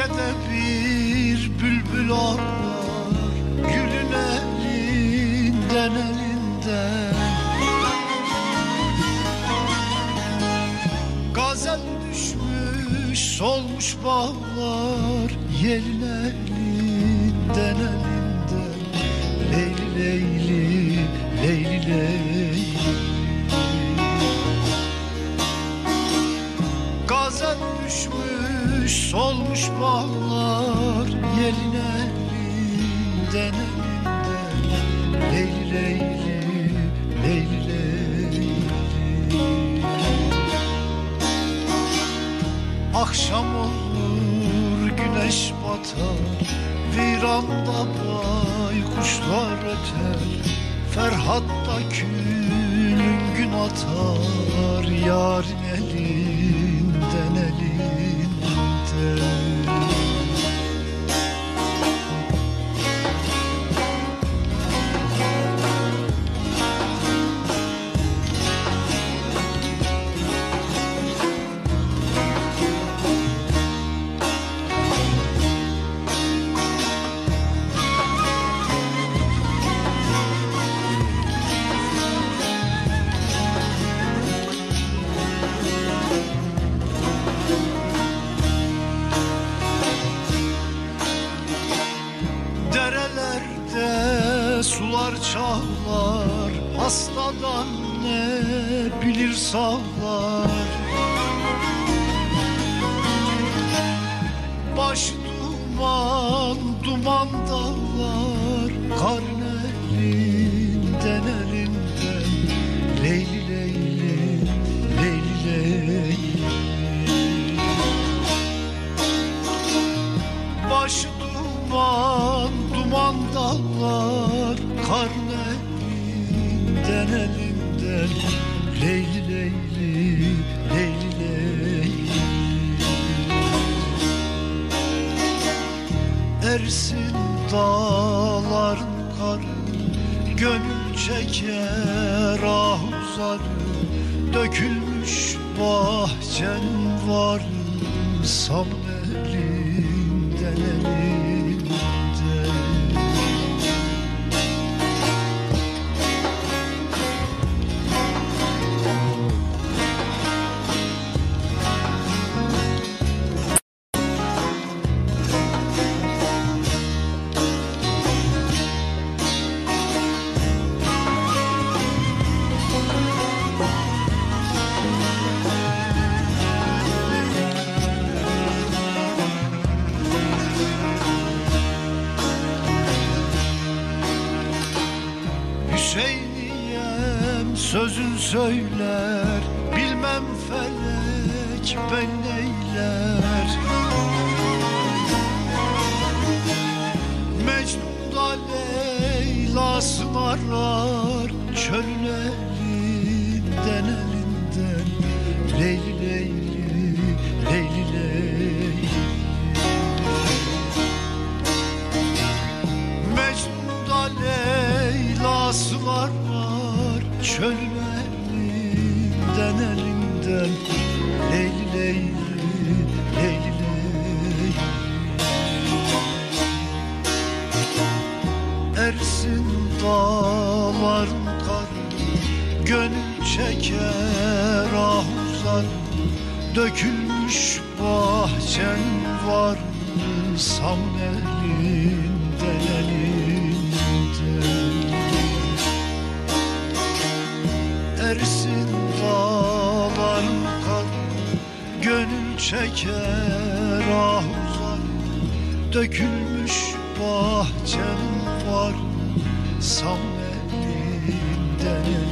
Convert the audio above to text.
Bahçede bir bülbül ağlar Gülün elinden elinden. Gazel düşmüş solmuş bağlar Yerin elinden elinden. Leyli leyli leyli leyli solmuş bağlar Yerin elinden elinden. Leyli leyli leyli leyli Akşam olur güneş batar Viranda baykuşlar öter. Ferhat da külün gün atar Yarın elinden çağlar Hastadan ne bilir sağlar. Baş duman duman dağlar Karın elinden elinden Leyli leyli elinden elinden Leyli leyli, leyli Ersin dağların karı Gönül çeker ah uzarı. Dökülmüş bahçen var Sam elinden Hüseyiniyem sözün söyler Bilmem felek ben neyler Çölün elinden elinden Leyli Ersin dağların karı Gönül çeker ah Dökülmüş bahçen var Sam elinden elinden Ersin dağların karı Gönül çeker ah uzar Dökülmüş bahçen var Sam elinden